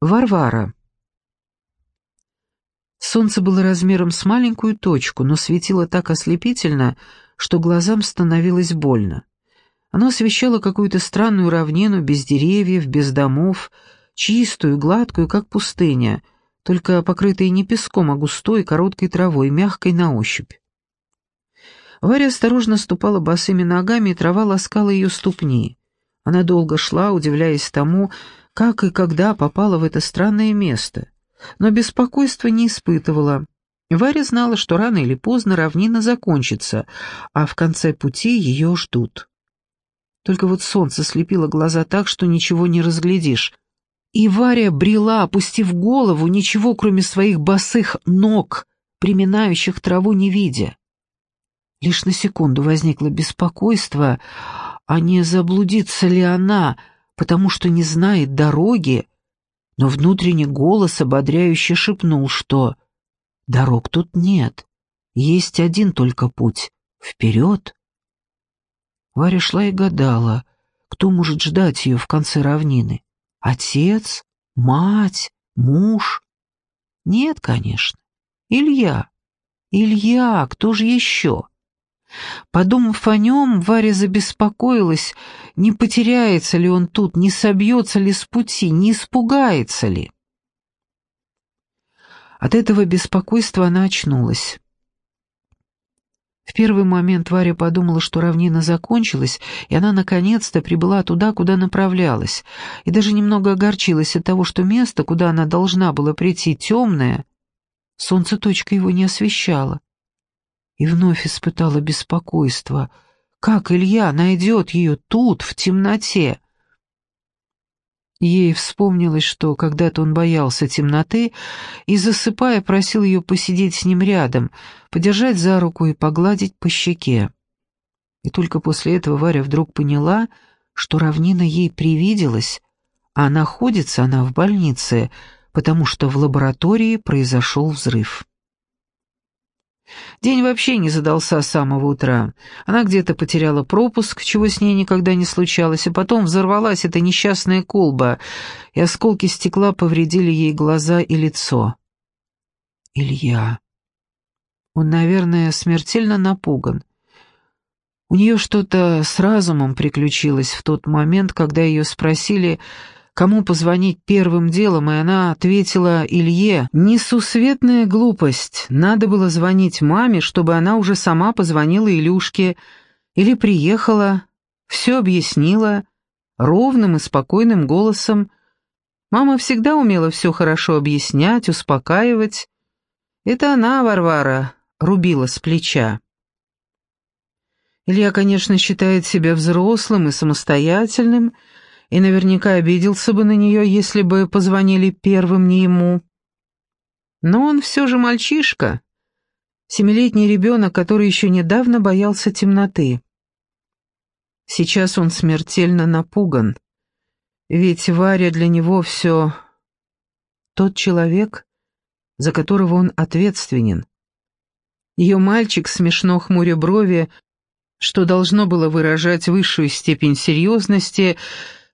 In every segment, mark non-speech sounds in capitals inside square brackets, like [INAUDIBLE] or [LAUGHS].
Варвара. Солнце было размером с маленькую точку, но светило так ослепительно, что глазам становилось больно. Оно освещало какую-то странную равнину без деревьев, без домов, чистую, гладкую, как пустыня, только покрытая не песком, а густой, короткой травой, мягкой на ощупь. Варя осторожно ступала босыми ногами, и трава ласкала ее ступни. Она долго шла, удивляясь тому, как и когда попала в это странное место, но беспокойства не испытывала. Варя знала, что рано или поздно равнина закончится, а в конце пути ее ждут. Только вот солнце слепило глаза так, что ничего не разглядишь. И Варя брела, опустив голову, ничего, кроме своих босых ног, приминающих траву не видя. Лишь на секунду возникло беспокойство, а не заблудится ли она, потому что не знает дороги, но внутренний голос ободряюще шепнул, что дорог тут нет, есть один только путь — вперед. Варя шла и гадала, кто может ждать ее в конце равнины. Отец? Мать? Муж? Нет, конечно. Илья. Илья, кто же еще? Подумав о нем, Варя забеспокоилась, не потеряется ли он тут, не собьется ли с пути, не испугается ли. От этого беспокойства она очнулась. В первый момент Варя подумала, что равнина закончилась, и она наконец-то прибыла туда, куда направлялась, и даже немного огорчилась от того, что место, куда она должна была прийти, темное, солнце точка его не освещало. И вновь испытала беспокойство. Как Илья найдет ее тут, в темноте? Ей вспомнилось, что когда-то он боялся темноты и, засыпая, просил ее посидеть с ним рядом, подержать за руку и погладить по щеке. И только после этого Варя вдруг поняла, что равнина ей привиделась, а находится она в больнице, потому что в лаборатории произошел взрыв. День вообще не задался с самого утра. Она где-то потеряла пропуск, чего с ней никогда не случалось, и потом взорвалась эта несчастная колба, и осколки стекла повредили ей глаза и лицо. Илья. Он, наверное, смертельно напуган. У нее что-то с разумом приключилось в тот момент, когда ее спросили кому позвонить первым делом, и она ответила Илье, «Несусветная глупость, надо было звонить маме, чтобы она уже сама позвонила Илюшке, или приехала, все объяснила, ровным и спокойным голосом. Мама всегда умела все хорошо объяснять, успокаивать. Это она, Варвара, рубила с плеча. Илья, конечно, считает себя взрослым и самостоятельным, и наверняка обиделся бы на нее, если бы позвонили первым не ему. Но он все же мальчишка, семилетний ребенок, который еще недавно боялся темноты. Сейчас он смертельно напуган, ведь Варя для него все тот человек, за которого он ответственен. Ее мальчик, смешно хмуря брови, что должно было выражать высшую степень серьезности,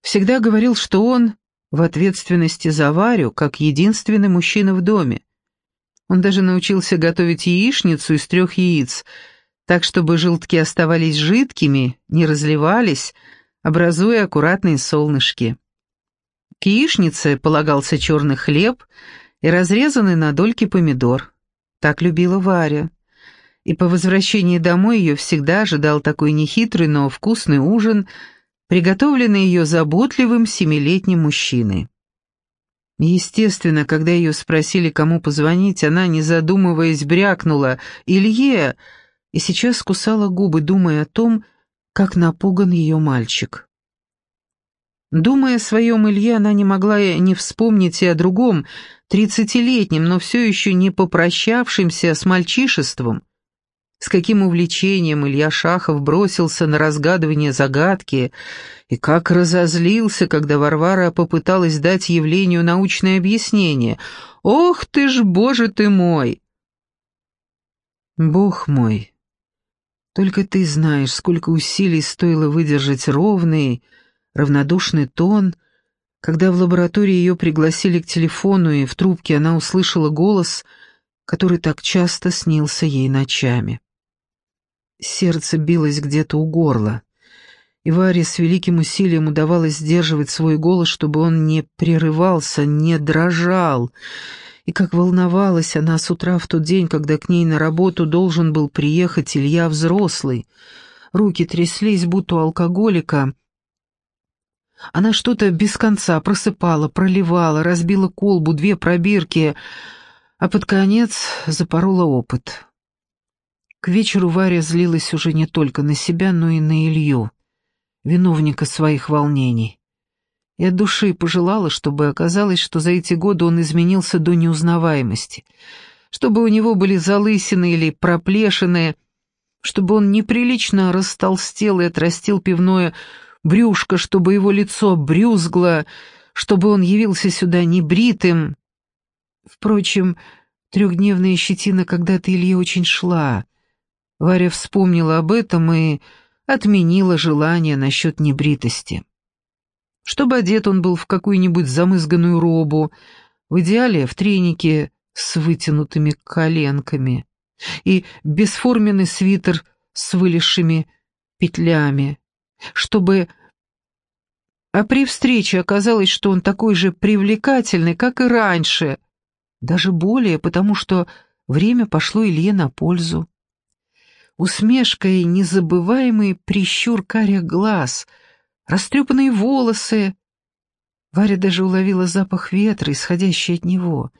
всегда говорил, что он в ответственности за Варю, как единственный мужчина в доме. Он даже научился готовить яичницу из трех яиц, так, чтобы желтки оставались жидкими, не разливались, образуя аккуратные солнышки. К яичнице полагался черный хлеб и разрезанный на дольки помидор. Так любила Варя. И по возвращении домой ее всегда ожидал такой нехитрый, но вкусный ужин – приготовленный ее заботливым семилетним мужчиной. Естественно, когда ее спросили, кому позвонить, она, не задумываясь, брякнула «Илье!» и сейчас кусала губы, думая о том, как напуган ее мальчик. Думая о своем Илье, она не могла не вспомнить и о другом, тридцатилетнем, но все еще не попрощавшемся с мальчишеством, с каким увлечением Илья Шахов бросился на разгадывание загадки и как разозлился, когда Варвара попыталась дать явлению научное объяснение. «Ох ты ж, боже ты мой!» «Бог мой, только ты знаешь, сколько усилий стоило выдержать ровный, равнодушный тон, Когда в лаборатории ее пригласили к телефону, и в трубке она услышала голос, который так часто снился ей ночами. Сердце билось где-то у горла, и Варе с великим усилием удавалось сдерживать свой голос, чтобы он не прерывался, не дрожал. И как волновалась она с утра в тот день, когда к ней на работу должен был приехать Илья взрослый. Руки тряслись, будто у алкоголика, она что-то без конца просыпала, проливала, разбила колбу, две пробирки, а под конец запорола опыт. К вечеру Варя злилась уже не только на себя, но и на Илью, виновника своих волнений. И от души пожелала, чтобы оказалось, что за эти годы он изменился до неузнаваемости, чтобы у него были залысины или проплешины, чтобы он неприлично растолстел и отрастил пивное брюшко, чтобы его лицо брюзгло, чтобы он явился сюда небритым. Впрочем, трехдневная щетина когда-то Илье очень шла. Варя вспомнила об этом и отменила желание насчет небритости. Чтобы одет он был в какую-нибудь замызганную робу, в идеале в тренике с вытянутыми коленками и бесформенный свитер с вылезшими петлями чтобы... А при встрече оказалось, что он такой же привлекательный, как и раньше. Даже более, потому что время пошло Илье на пользу. Усмешка и незабываемый прищур карих глаз, растрепанные волосы. Варя даже уловила запах ветра, исходящий от него.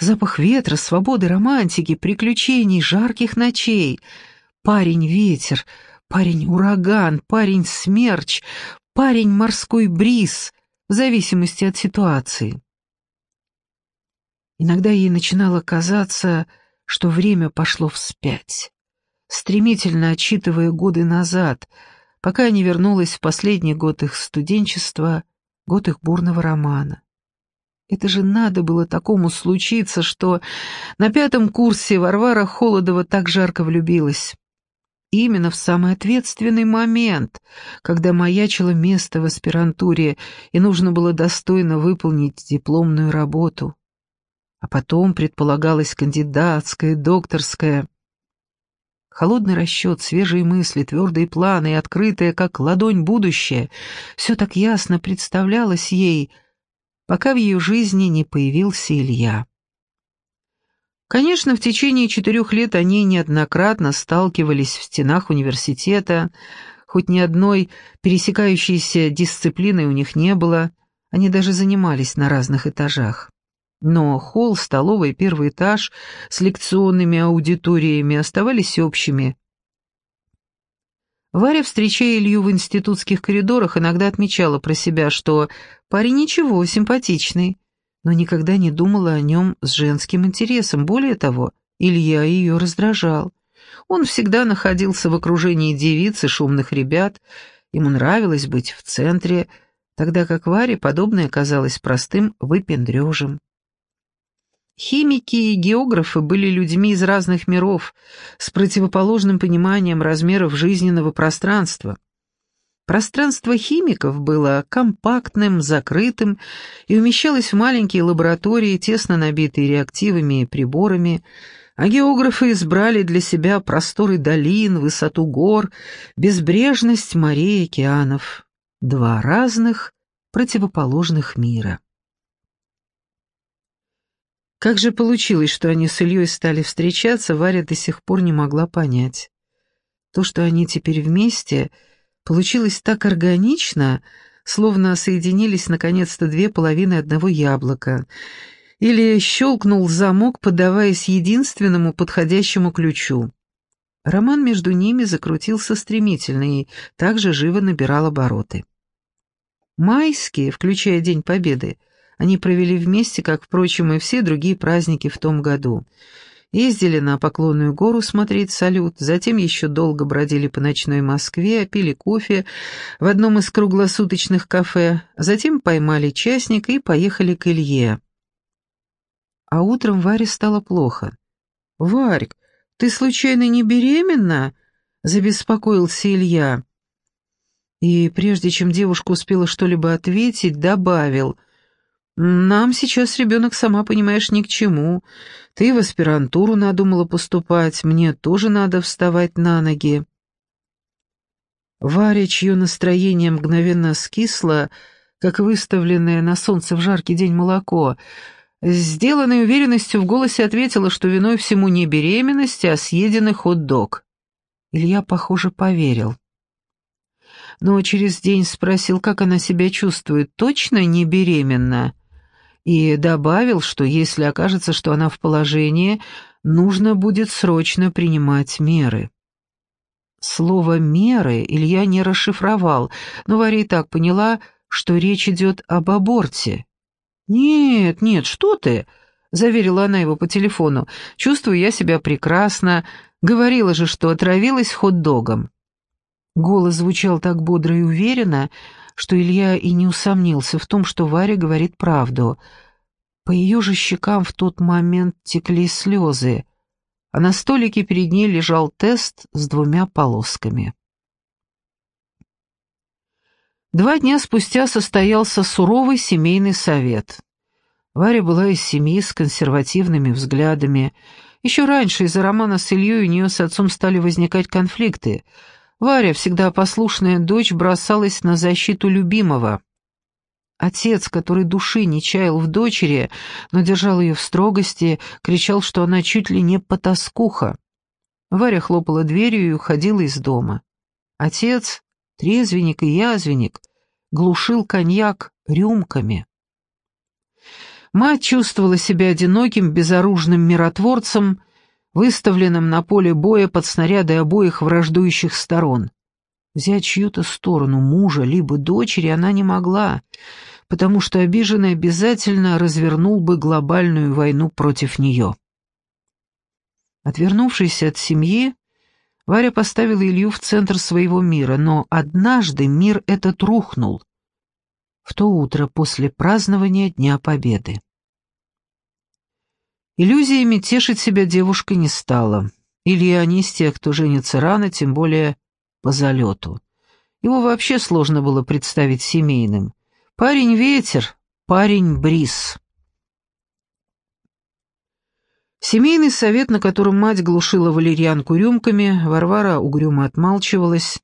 Запах ветра, свободы, романтики, приключений, жарких ночей. Парень-ветер, Парень-ураган, парень-смерч, парень-морской бриз, в зависимости от ситуации. Иногда ей начинало казаться, что время пошло вспять, стремительно отчитывая годы назад, пока не вернулась в последний год их студенчества, год их бурного романа. Это же надо было такому случиться, что на пятом курсе Варвара Холодова так жарко влюбилась именно в самый ответственный момент, когда маячило место в аспирантуре и нужно было достойно выполнить дипломную работу. А потом предполагалось кандидатское, докторское. Холодный расчет, свежие мысли, твердые планы и открытое, как ладонь, будущее — все так ясно представлялось ей, пока в ее жизни не появился Илья. Конечно, в течение четырех лет они неоднократно сталкивались в стенах университета, хоть ни одной пересекающейся дисциплины у них не было, они даже занимались на разных этажах. Но холл, столовый, первый этаж с лекционными аудиториями оставались общими. Варя, встречая Илью в институтских коридорах, иногда отмечала про себя, что парень ничего, симпатичный, но никогда не думала о нем с женским интересом. Более того, Илья ее раздражал. Он всегда находился в окружении девиц и шумных ребят, ему нравилось быть в центре, тогда как Варе подобное казалось простым выпендрежем. Химики и географы были людьми из разных миров, с противоположным пониманием размеров жизненного пространства. Пространство химиков было компактным, закрытым и умещалось в маленькие лаборатории, тесно набитые реактивами и приборами, а географы избрали для себя просторы долин, высоту гор, безбрежность морей и океанов. Два разных, противоположных мира. Как же получилось, что они с Ильей стали встречаться, Варя до сих пор не могла понять. То, что они теперь вместе — Получилось так органично, словно соединились наконец-то две половины одного яблока. Или щелкнул замок, поддаваясь единственному подходящему ключу. Роман между ними закрутился стремительно и также живо набирал обороты. Майские, включая День Победы, они провели вместе, как, впрочем, и все другие праздники в том году — Ездили на Поклонную гору смотреть салют, затем еще долго бродили по ночной Москве, пили кофе в одном из круглосуточных кафе, затем поймали частник и поехали к Илье. А утром Варе стало плохо. «Варьк, ты случайно не беременна?» — забеспокоился Илья. И прежде чем девушка успела что-либо ответить, добавил — Нам сейчас ребенок, сама понимаешь, ни к чему. Ты в аспирантуру надумала поступать, мне тоже надо вставать на ноги». Варя, чье настроение мгновенно скисло, как выставленное на солнце в жаркий день молоко, сделанной уверенностью в голосе ответила, что виной всему не беременность, а съеденный хот-дог. Илья, похоже, поверил. Но через день спросил, как она себя чувствует, точно не беременна, и добавил, что если окажется, что она в положении, нужно будет срочно принимать меры. Слово «меры» Илья не расшифровал, но Варя и так поняла, что речь идет об аборте. «Нет, нет, что ты!» — заверила она его по телефону. «Чувствую я себя прекрасно. Говорила же, что отравилась хот-догом». Голос звучал так бодро и уверенно, что Илья и не усомнился в том, что Варя говорит правду. По ее же щекам в тот момент текли слезы а на столике перед ней лежал тест с двумя полосками. Два дня спустя состоялся суровый семейный совет. Варя была из семьи с консервативными взглядами. Еще раньше из-за романа с Ильей у нее с отцом стали возникать конфликты. Варя, всегда послушная дочь, бросалась на защиту любимого. Отец, который души не чаял в дочери, но держал ее в строгости, кричал, что она чуть ли не потаскуха. Варя хлопала дверью и уходила из дома. Отец, трезвенник и язвенник, глушил коньяк рюмками. Мать чувствовала себя одиноким, безоружным миротворцем, выставленным на поле боя под снаряды обоих враждующих сторон. Взять чью-то сторону, мужа, либо дочери, она не могла — потому что обиженный обязательно развернул бы глобальную войну против нее. Отвернувшись от семьи, Варя поставила Илью в центр своего мира, но однажды мир этот рухнул, в то утро после празднования Дня Победы. Иллюзиями тешить себя девушка не стала. Илья не из тех, кто женится рано, тем более по залету. Его вообще сложно было представить семейным. Парень ветер, парень бриз. Семейный совет, на котором мать глушила валерьянку рюмками, Варвара угрюмо отмалчивалась.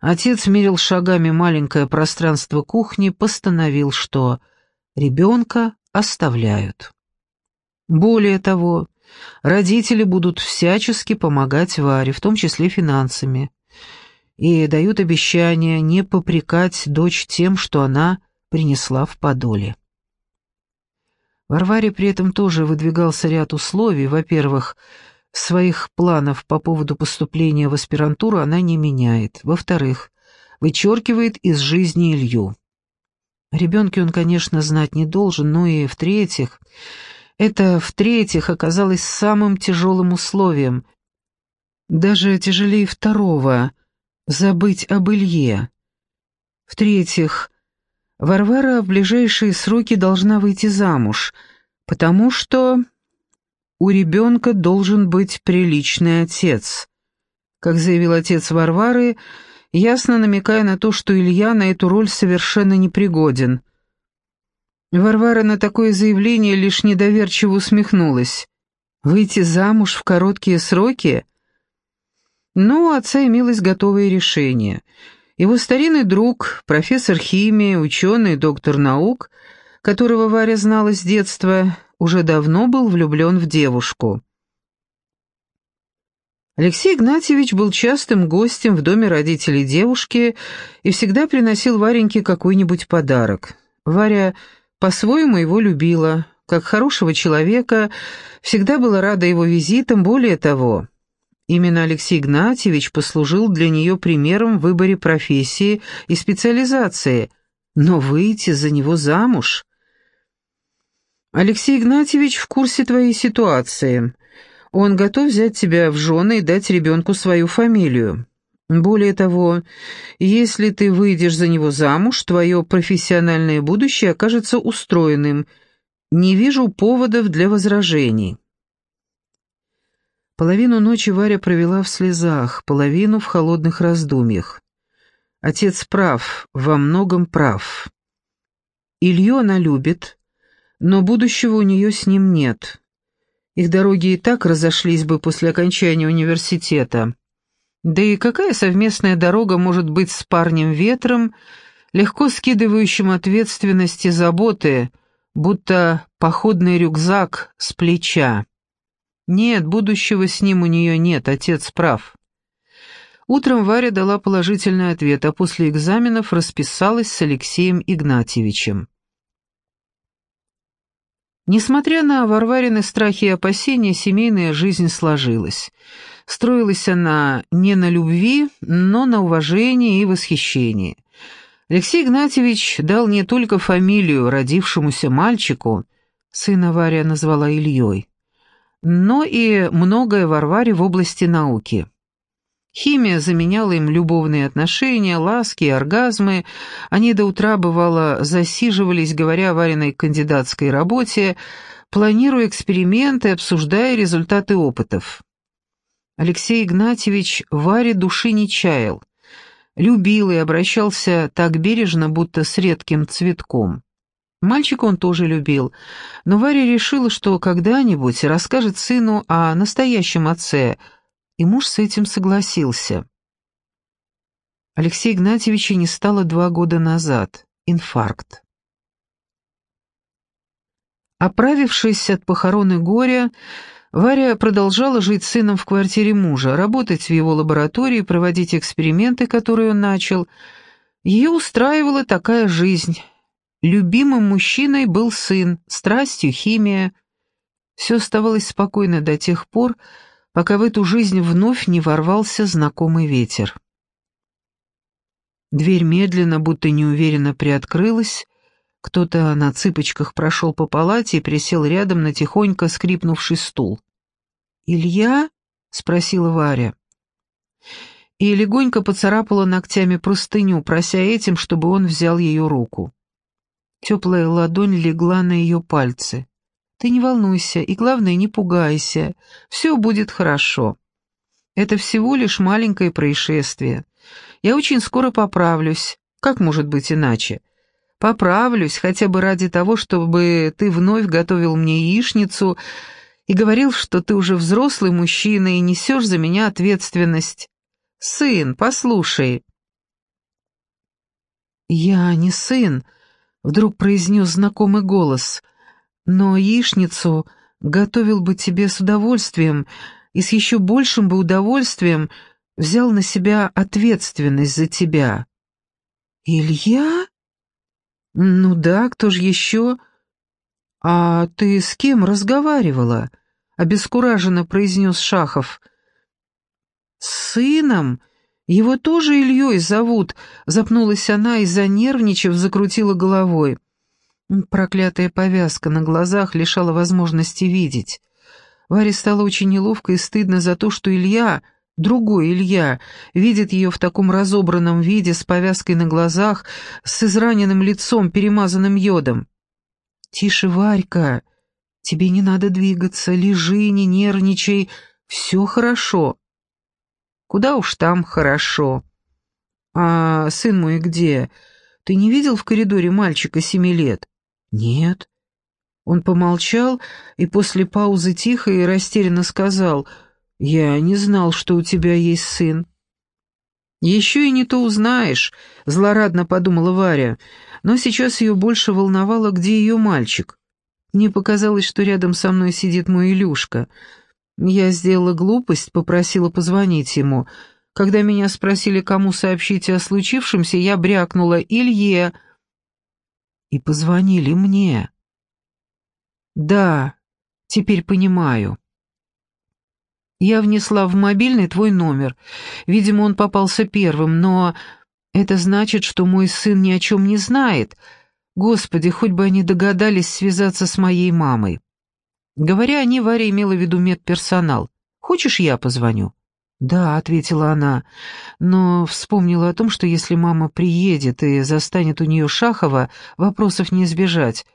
Отец мерил шагами маленькое пространство кухни, постановил, что ребенка оставляют. Более того, родители будут всячески помогать Варе, в том числе финансами, и дают обещание не попрекать дочь тем, что она принесла в подоле. Варваре при этом тоже выдвигался ряд условий. Во-первых, своих планов по поводу поступления в аспирантуру она не меняет. Во-вторых, вычеркивает из жизни Илью. Ребенке он, конечно, знать не должен, но и в-третьих, это в-третьих оказалось самым тяжелым условием, даже тяжелее второго — забыть об Илье. В-третьих, Варвара в ближайшие сроки должна выйти замуж, потому что у ребенка должен быть приличный отец. Как заявил отец Варвары, ясно намекая на то, что Илья на эту роль совершенно непригоден. Варвара на такое заявление лишь недоверчиво усмехнулась. «Выйти замуж в короткие сроки?» Но у отца имелось готовое решение — его старинный друг, профессор химии, ученый, доктор наук, которого Варя знала с детства, уже давно был влюблен в девушку. Алексей Игнатьевич был частым гостем в доме родителей девушки и всегда приносил Вареньке какой-нибудь подарок. Варя по-своему его любила, как хорошего человека, всегда была рада его визитам, более того, Именно Алексей Игнатьевич послужил для нее примером в выборе профессии и специализации, но выйти за него замуж... Алексей Игнатьевич в курсе твоей ситуации. Он готов взять тебя в жены и дать ребенку свою фамилию. Более того, если ты выйдешь за него замуж, твое профессиональное будущее окажется устроенным. Не вижу поводов для возражений. Половину ночи Варя провела в слезах, половину в холодных раздумьях. Отец прав, во многом прав. Илью она любит, но будущего у нее с ним нет. Их дороги и так разошлись бы после окончания университета. Да и какая совместная дорога может быть с парнем ветром, легко скидывающим ответственность и заботы, будто походный рюкзак с плеча? Нет, будущего с ним у нее нет, отец прав. Утром Варя дала положительный ответ, а после экзаменов расписалась с Алексеем Игнатьевичем. Несмотря на Варварины страхи и опасения, семейная жизнь сложилась. Строилась она не на любви, но на уважении и восхищении. Алексей Игнатьевич дал не только фамилию родившемуся мальчику, сына Варя назвала Ильей, но и многое Варваре в области науки. Химия заменяла им любовные отношения, ласки и оргазмы. Они до утра, бывало, засиживались, говоря о Вариной кандидатской работе, планируя эксперименты, обсуждая результаты опытов. Алексей Игнатьевич Варе души не чаял. Любил и обращался так бережно, будто с редким цветком. Мальчика он тоже любил, но Варя решила, что когда-нибудь расскажет сыну о настоящем отце – и муж с этим согласился. Алексея Игнатьевича не стало два года назад. Инфаркт. Оправившись от похорон и горя, Варя продолжала жить с сыном в квартире мужа, работать в его лаборатории, проводить эксперименты, которые он начал. Ее устраивала такая жизнь. Любимым мужчиной был сын, страстью химия. Все оставалось спокойно до тех пор, пока в эту жизнь вновь не ворвался знакомый ветер. Дверь медленно, будто неуверенно приоткрылась, кто-то на цыпочках прошел по палате и присел рядом на тихонько скрипнувший стул. «Илья?» — спросила Варя. И легонько поцарапала ногтями простыню, прося этим, чтобы он взял ее руку. Теплая ладонь легла на ее пальцы. Ты не волнуйся и, главное, не пугайся. Все будет хорошо. Это всего лишь маленькое происшествие. Я очень скоро поправлюсь. Как может быть иначе? Поправлюсь хотя бы ради того, чтобы ты вновь готовил мне яичницу и говорил, что ты уже взрослый мужчина и несешь за меня ответственность. Сын, послушай. «Я не сын», — вдруг произнес знакомый голос — но яичницу готовил бы тебе с удовольствием и с еще большим бы удовольствием взял на себя ответственность за тебя». «Илья?» «Ну да, кто же еще?» «А ты с кем разговаривала?» — обескураженно произнес Шахов. «С сыном? Его тоже Ильей зовут», — запнулась она и, занервничав, закрутила головой. Проклятая повязка на глазах лишала возможности видеть. Варе стало очень неловко и стыдно за то, что Илья, другой Илья, видит ее в таком разобранном виде, с повязкой на глазах, с израненным лицом, перемазанным йодом. «Тише, Варька, тебе не надо двигаться, лежи, не нервничай, все хорошо». «Куда уж там хорошо». «А сын мой где? Ты не видел в коридоре мальчика семи лет?» «Нет». Он помолчал и после паузы тихо и растерянно сказал, «Я не знал, что у тебя есть сын». «Еще и не то узнаешь», — злорадно подумала Варя, но сейчас ее больше волновало, где ее мальчик. Мне показалось, что рядом со мной сидит мой Илюшка. Я сделала глупость, попросила позвонить ему. Когда меня спросили, кому сообщить о случившемся, я брякнула «Илье», и позвонили мне. Да, теперь понимаю. Я внесла в мобильный твой номер. Видимо, он попался первым, но это значит, что мой сын ни о чем не знает. Господи, хоть бы они догадались связаться с моей мамой. Говоря они, Варя имела в виду медперсонал. «Хочешь, я позвоню?» «Да», — ответила она, но вспомнила о том, что если мама приедет и застанет у нее Шахова, вопросов не избежать.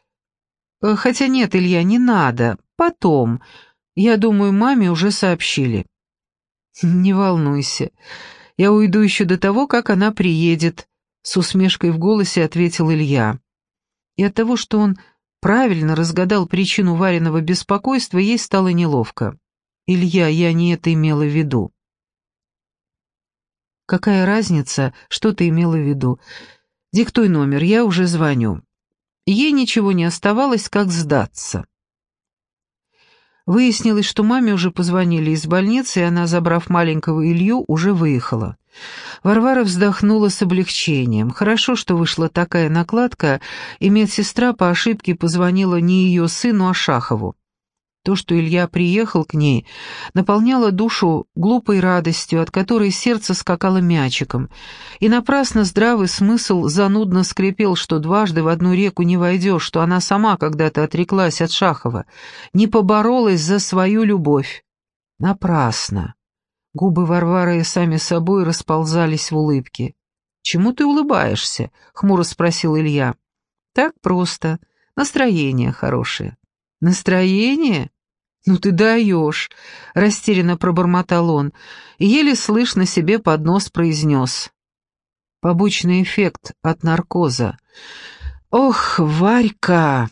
«Э, «Хотя нет, Илья, не надо. Потом. Я думаю, маме уже сообщили». [LAUGHS] «Не волнуйся. Я уйду еще до того, как она приедет», — с усмешкой в голосе ответил Илья. И от того, что он правильно разгадал причину Вариного беспокойства, ей стало неловко. «Илья, я не это имела в виду». «Какая разница, что ты имела в виду? Диктуй номер, я уже звоню». Ей ничего не оставалось, как сдаться. Выяснилось, что маме уже позвонили из больницы, и она, забрав маленького Илью, уже выехала. Варвара вздохнула с облегчением. Хорошо, что вышла такая накладка, и медсестра по ошибке позвонила не ее сыну, а Шахову. То, что Илья приехал к ней, наполняло душу глупой радостью, от которой сердце скакало мячиком, и напрасно здравый смысл занудно скрипел, что дважды в одну реку не войдешь, что она сама когда-то отреклась от Шахова, не поборолась за свою любовь. Напрасно. Губы Варвары сами собой расползались в улыбке. «Чему ты улыбаешься?» — хмуро спросил Илья. «Так просто. Настроение хорошее». «Настроение? Ну ты даешь!» — растерянно пробормотал он и еле слышно себе под нос произнес. «Побочный эффект от наркоза. Ох, Варька!»